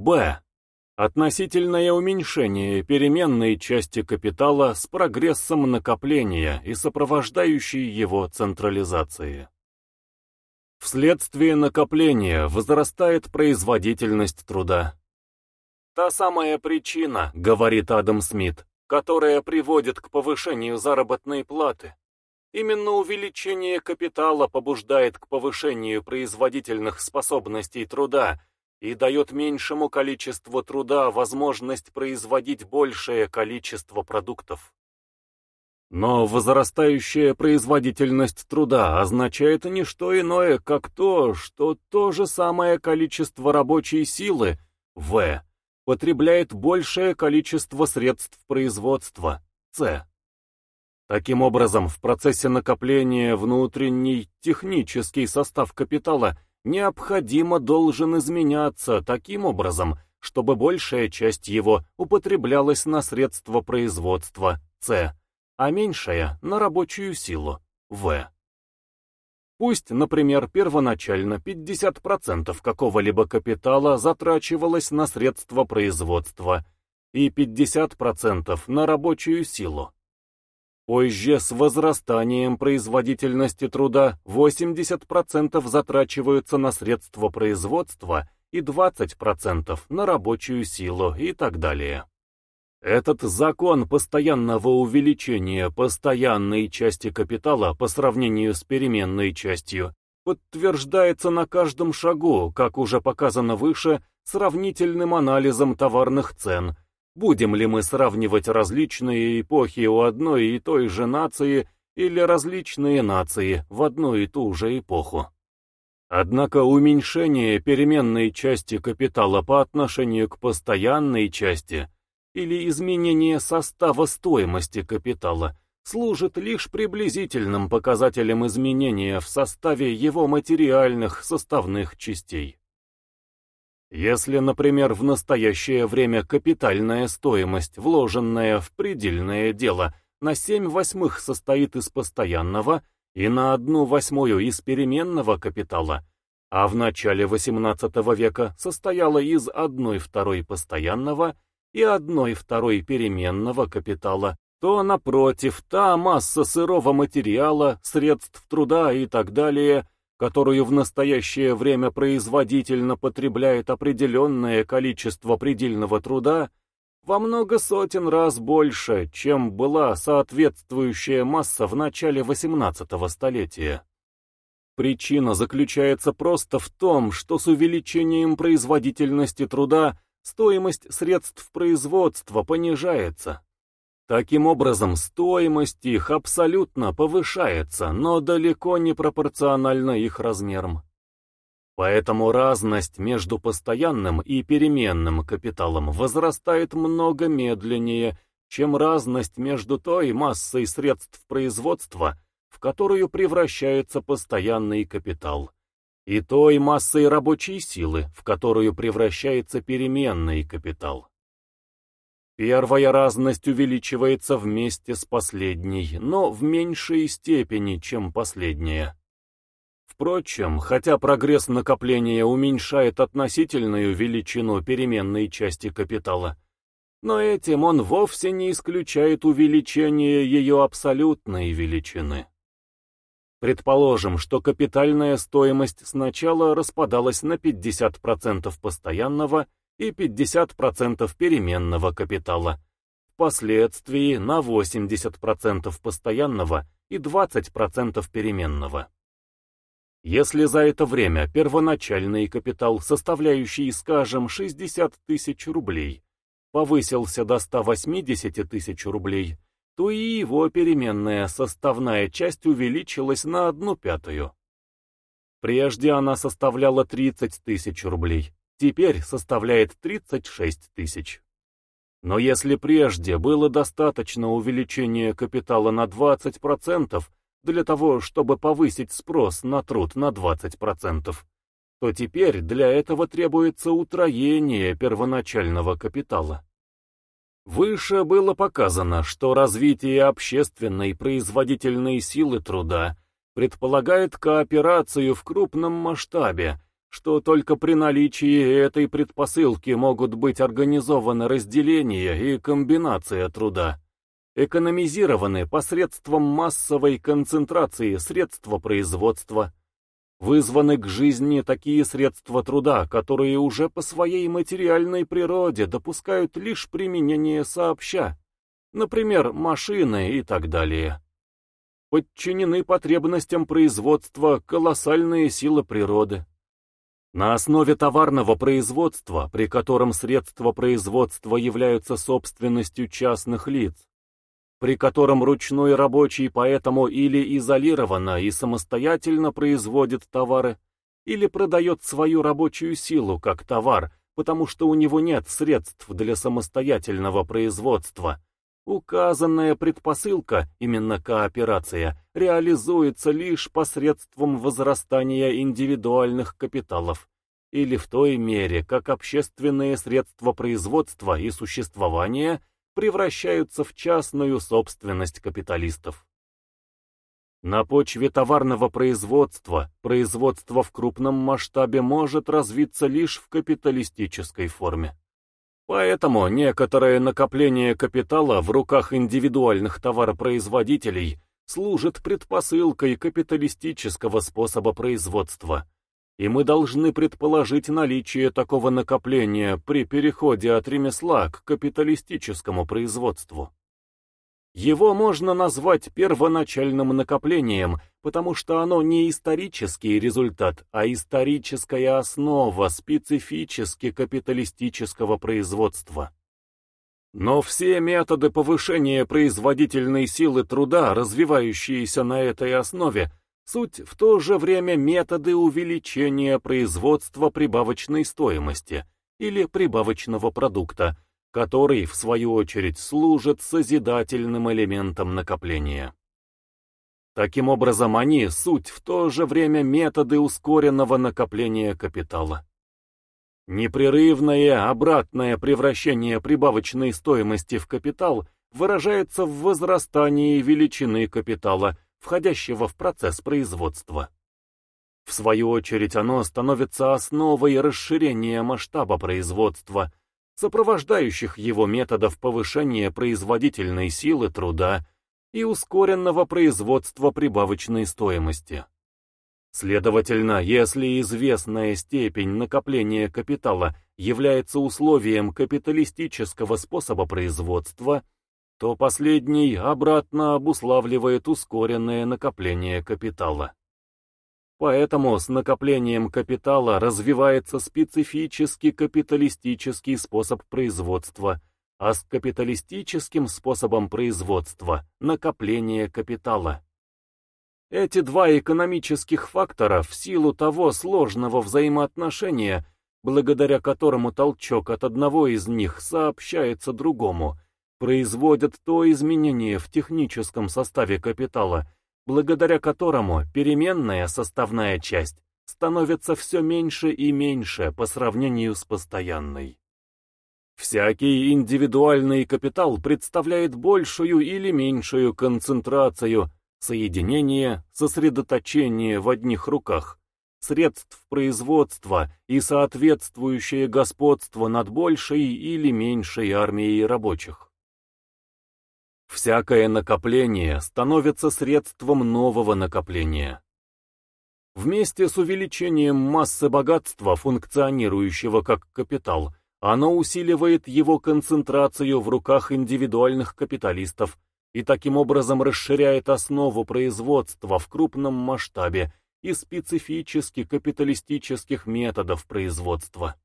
Б. Относительное уменьшение переменной части капитала с прогрессом накопления и сопровождающей его централизации. Вследствие накопления возрастает производительность труда. Та самая причина, говорит Адам Смит, которая приводит к повышению заработной платы. Именно увеличение капитала побуждает к повышению производительных способностей труда и дает меньшему количеству труда возможность производить большее количество продуктов. Но возрастающая производительность труда означает не что иное, как то, что то же самое количество рабочей силы, В, потребляет большее количество средств производства, С. Таким образом, в процессе накопления внутренний технический состав капитала – необходимо должен изменяться таким образом, чтобы большая часть его употреблялась на средства производства С, а меньшая — на рабочую силу В. Пусть, например, первоначально 50% какого-либо капитала затрачивалось на средства производства и 50% на рабочую силу. Позже с возрастанием производительности труда 80% затрачиваются на средства производства и 20% на рабочую силу и так далее. Этот закон постоянного увеличения постоянной части капитала по сравнению с переменной частью подтверждается на каждом шагу, как уже показано выше, сравнительным анализом товарных цен – Будем ли мы сравнивать различные эпохи у одной и той же нации или различные нации в одну и ту же эпоху? Однако уменьшение переменной части капитала по отношению к постоянной части или изменение состава стоимости капитала служит лишь приблизительным показателем изменения в составе его материальных составных частей. Если, например, в настоящее время капитальная стоимость, вложенная в предельное дело, на 7 восьмых состоит из постоянного и на одну восьмую из переменного капитала, а в начале XVIII века состояла из одной второй постоянного и одной второй переменного капитала, то, напротив, та масса сырого материала, средств труда и так далее – которую в настоящее время производительно потребляет определенное количество предельного труда, во много сотен раз больше, чем была соответствующая масса в начале XVIII столетия. Причина заключается просто в том, что с увеличением производительности труда стоимость средств производства понижается. Таким образом, стоимость их абсолютно повышается, но далеко не пропорциональна их размерам. Поэтому разность между постоянным и переменным капиталом возрастает много медленнее, чем разность между той массой средств производства, в которую превращается постоянный капитал, и той массой рабочей силы, в которую превращается переменный капитал. Первая разность увеличивается вместе с последней, но в меньшей степени, чем последняя. Впрочем, хотя прогресс накопления уменьшает относительную величину переменной части капитала, но этим он вовсе не исключает увеличение ее абсолютной величины. Предположим, что капитальная стоимость сначала распадалась на 50% постоянного и 50% переменного капитала, впоследствии на 80% постоянного и 20% переменного. Если за это время первоначальный капитал, составляющий, скажем, 60 тысяч рублей, повысился до 180 тысяч рублей, то и его переменная составная часть увеличилась на одну пятую. Прежде она составляла 30 тысяч рублей, теперь составляет 36 тысяч. Но если прежде было достаточно увеличения капитала на 20% для того, чтобы повысить спрос на труд на 20%, то теперь для этого требуется утроение первоначального капитала. Выше было показано, что развитие общественной производительной силы труда предполагает кооперацию в крупном масштабе что только при наличии этой предпосылки могут быть организованы разделение и комбинация труда, экономизированы посредством массовой концентрации средства производства, вызваны к жизни такие средства труда, которые уже по своей материальной природе допускают лишь применение сообща, например, машины и так далее. Подчинены потребностям производства колоссальные силы природы. На основе товарного производства, при котором средства производства являются собственностью частных лиц, при котором ручной рабочий поэтому или изолированно и самостоятельно производит товары, или продает свою рабочую силу как товар, потому что у него нет средств для самостоятельного производства. Указанная предпосылка, именно кооперация, реализуется лишь посредством возрастания индивидуальных капиталов, или в той мере, как общественные средства производства и существования превращаются в частную собственность капиталистов. На почве товарного производства производство в крупном масштабе может развиться лишь в капиталистической форме. Поэтому некоторое накопление капитала в руках индивидуальных товаропроизводителей служит предпосылкой капиталистического способа производства – и мы должны предположить наличие такого накопления при переходе от ремесла к капиталистическому производству. Его можно назвать первоначальным накоплением, потому что оно не исторический результат, а историческая основа специфически капиталистического производства. Но все методы повышения производительной силы труда, развивающиеся на этой основе, Суть в то же время методы увеличения производства прибавочной стоимости или прибавочного продукта, который, в свою очередь, служит созидательным элементом накопления. Таким образом, они суть в то же время методы ускоренного накопления капитала. Непрерывное обратное превращение прибавочной стоимости в капитал выражается в возрастании величины капитала – входящего в процесс производства. В свою очередь оно становится основой расширения масштаба производства, сопровождающих его методов повышения производительной силы труда и ускоренного производства прибавочной стоимости. Следовательно, если известная степень накопления капитала является условием капиталистического способа производства – то последний обратно обуславливает ускоренное накопление капитала. Поэтому с накоплением капитала развивается специфический капиталистический способ производства, а с капиталистическим способом производства – накопление капитала. Эти два экономических фактора в силу того сложного взаимоотношения, благодаря которому толчок от одного из них сообщается другому – производят то изменение в техническом составе капитала, благодаря которому переменная составная часть становится все меньше и меньше по сравнению с постоянной. Всякий индивидуальный капитал представляет большую или меньшую концентрацию, соединение, сосредоточение в одних руках, средств производства и соответствующее господство над большей или меньшей армией рабочих. Всякое накопление становится средством нового накопления. Вместе с увеличением массы богатства, функционирующего как капитал, оно усиливает его концентрацию в руках индивидуальных капиталистов и таким образом расширяет основу производства в крупном масштабе и специфически капиталистических методов производства.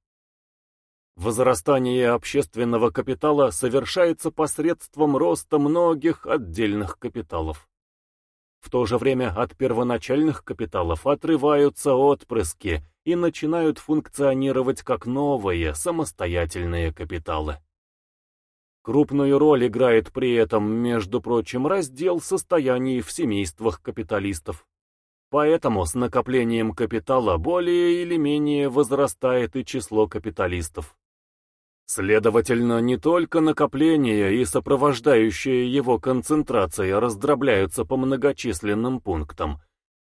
Возрастание общественного капитала совершается посредством роста многих отдельных капиталов. В то же время от первоначальных капиталов отрываются отпрыски и начинают функционировать как новые самостоятельные капиталы. Крупную роль играет при этом, между прочим, раздел состояний в семействах капиталистов. Поэтому с накоплением капитала более или менее возрастает и число капиталистов. Следовательно, не только накопление и сопровождающая его концентрация раздробляются по многочисленным пунктам,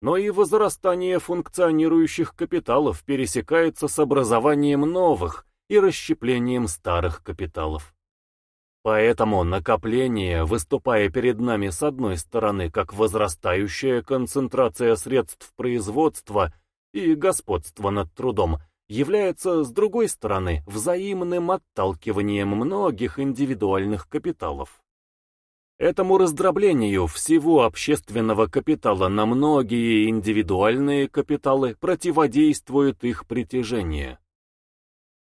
но и возрастание функционирующих капиталов пересекается с образованием новых и расщеплением старых капиталов. Поэтому накопление, выступая перед нами с одной стороны как возрастающая концентрация средств производства и господство над трудом, является, с другой стороны, взаимным отталкиванием многих индивидуальных капиталов. Этому раздроблению всего общественного капитала на многие индивидуальные капиталы противодействует их притяжение.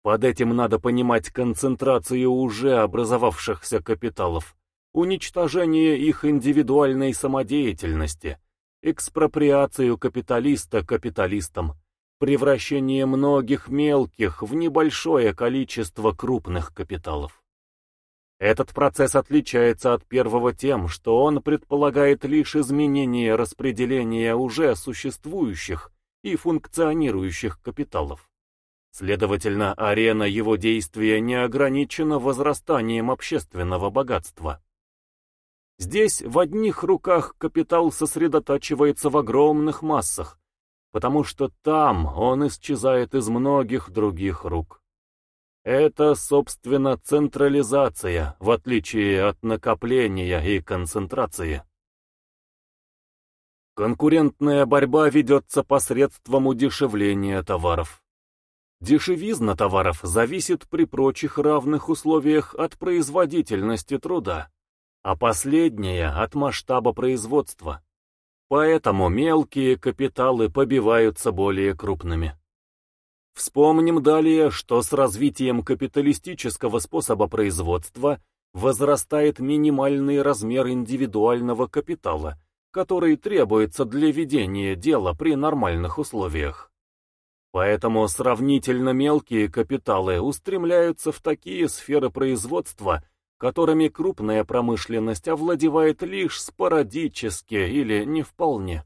Под этим надо понимать концентрацию уже образовавшихся капиталов, уничтожение их индивидуальной самодеятельности, экспроприацию капиталиста капиталистом, превращение многих мелких в небольшое количество крупных капиталов. Этот процесс отличается от первого тем, что он предполагает лишь изменение распределения уже существующих и функционирующих капиталов. Следовательно, арена его действия не ограничена возрастанием общественного богатства. Здесь в одних руках капитал сосредотачивается в огромных массах, потому что там он исчезает из многих других рук. Это, собственно, централизация, в отличие от накопления и концентрации. Конкурентная борьба ведется посредством удешевления товаров. Дешевизна товаров зависит при прочих равных условиях от производительности труда, а последняя от масштаба производства. Поэтому мелкие капиталы побиваются более крупными. Вспомним далее, что с развитием капиталистического способа производства возрастает минимальный размер индивидуального капитала, который требуется для ведения дела при нормальных условиях. Поэтому сравнительно мелкие капиталы устремляются в такие сферы производства, которыми крупная промышленность овладевает лишь спорадически или не вполне.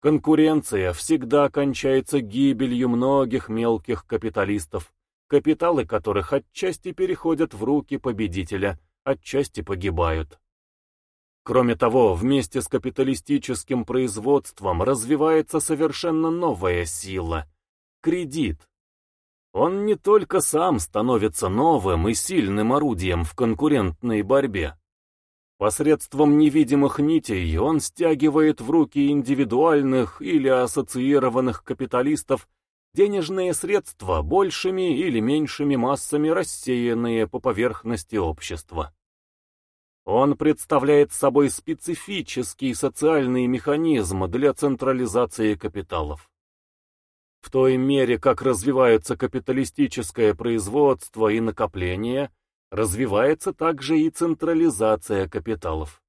Конкуренция всегда кончается гибелью многих мелких капиталистов, капиталы которых отчасти переходят в руки победителя, отчасти погибают. Кроме того, вместе с капиталистическим производством развивается совершенно новая сила – кредит. Он не только сам становится новым и сильным орудием в конкурентной борьбе, Посредством невидимых нитей он стягивает в руки индивидуальных или ассоциированных капиталистов денежные средства большими или меньшими массами рассеянные по поверхности общества. Он представляет собой специфический социальный механизм для централизации капиталов. В той мере, как развиваются капиталистическое производство и накопление, развивается также и централизация капиталов.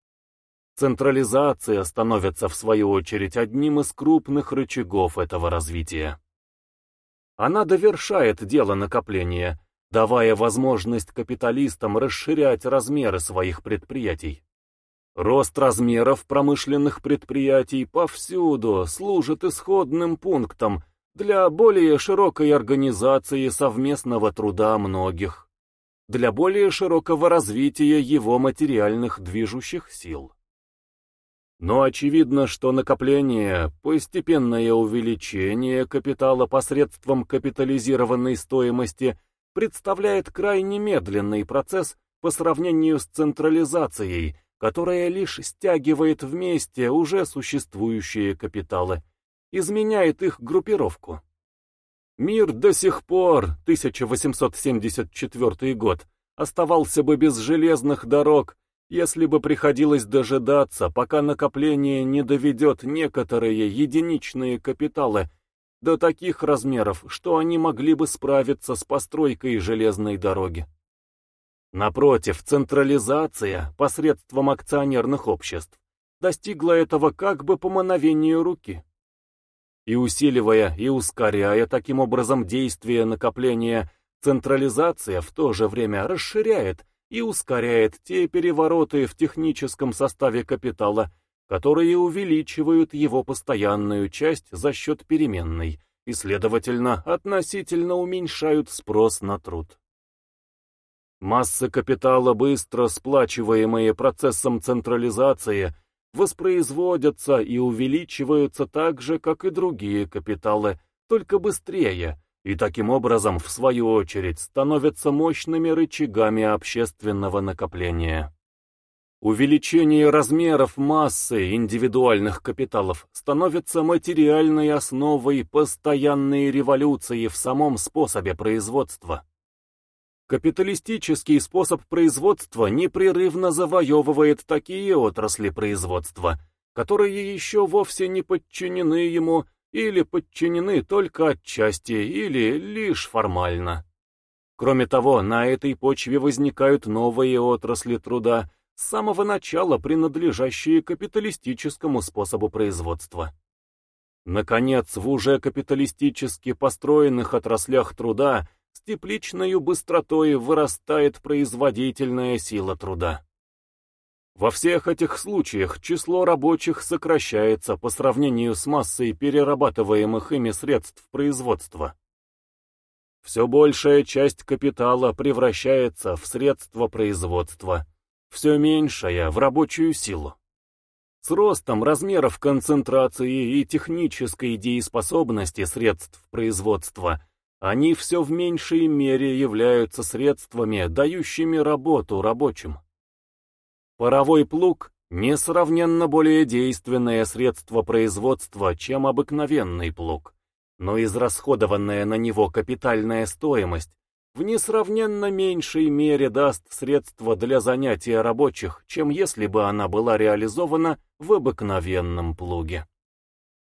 Централизация становится, в свою очередь, одним из крупных рычагов этого развития. Она довершает дело накопления, давая возможность капиталистам расширять размеры своих предприятий. Рост размеров промышленных предприятий повсюду служит исходным пунктом для более широкой организации совместного труда многих для более широкого развития его материальных движущих сил. Но очевидно, что накопление, постепенное увеличение капитала посредством капитализированной стоимости представляет крайне медленный процесс по сравнению с централизацией, которая лишь стягивает вместе уже существующие капиталы, изменяет их группировку. Мир до сих пор, 1874 год, оставался бы без железных дорог, если бы приходилось дожидаться, пока накопление не доведет некоторые единичные капиталы до таких размеров, что они могли бы справиться с постройкой железной дороги. Напротив, централизация посредством акционерных обществ достигла этого как бы по мановению руки и усиливая и ускоряя таким образом действие накопления, централизация в то же время расширяет и ускоряет те перевороты в техническом составе капитала, которые увеличивают его постоянную часть за счет переменной и, следовательно, относительно уменьшают спрос на труд. Массы капитала, быстро сплачиваемые процессом централизации, воспроизводятся и увеличиваются так же, как и другие капиталы, только быстрее, и таким образом, в свою очередь, становятся мощными рычагами общественного накопления. Увеличение размеров массы индивидуальных капиталов становится материальной основой постоянной революции в самом способе производства. Капиталистический способ производства непрерывно завоевывает такие отрасли производства, которые еще вовсе не подчинены ему или подчинены только отчасти или лишь формально. Кроме того, на этой почве возникают новые отрасли труда, с самого начала принадлежащие капиталистическому способу производства. Наконец, в уже капиталистически построенных отраслях труда с тепличной быстротой вырастает производительная сила труда. Во всех этих случаях число рабочих сокращается по сравнению с массой перерабатываемых ими средств производства. Все большая часть капитала превращается в средства производства, все меньшая в рабочую силу. С ростом размеров концентрации и технической дееспособности средств производства они все в меньшей мере являются средствами, дающими работу рабочим. Паровой плуг – несравненно более действенное средство производства, чем обыкновенный плуг, но израсходованная на него капитальная стоимость в несравненно меньшей мере даст средства для занятия рабочих, чем если бы она была реализована в обыкновенном плуге.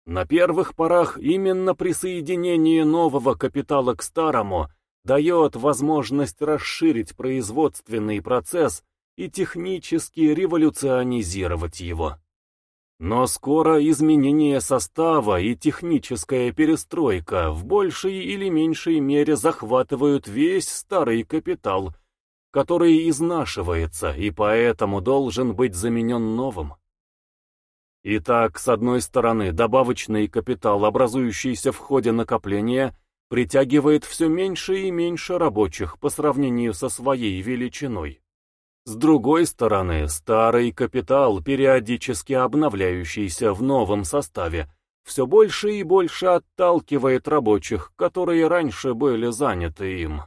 На первых порах именно присоединение нового капитала к старому дает возможность расширить производственный процесс и технически революционизировать его. Но скоро изменение состава и техническая перестройка в большей или меньшей мере захватывают весь старый капитал, который изнашивается и поэтому должен быть заменен новым. Итак, с одной стороны, добавочный капитал, образующийся в ходе накопления, притягивает все меньше и меньше рабочих по сравнению со своей величиной. С другой стороны, старый капитал, периодически обновляющийся в новом составе, все больше и больше отталкивает рабочих, которые раньше были заняты им.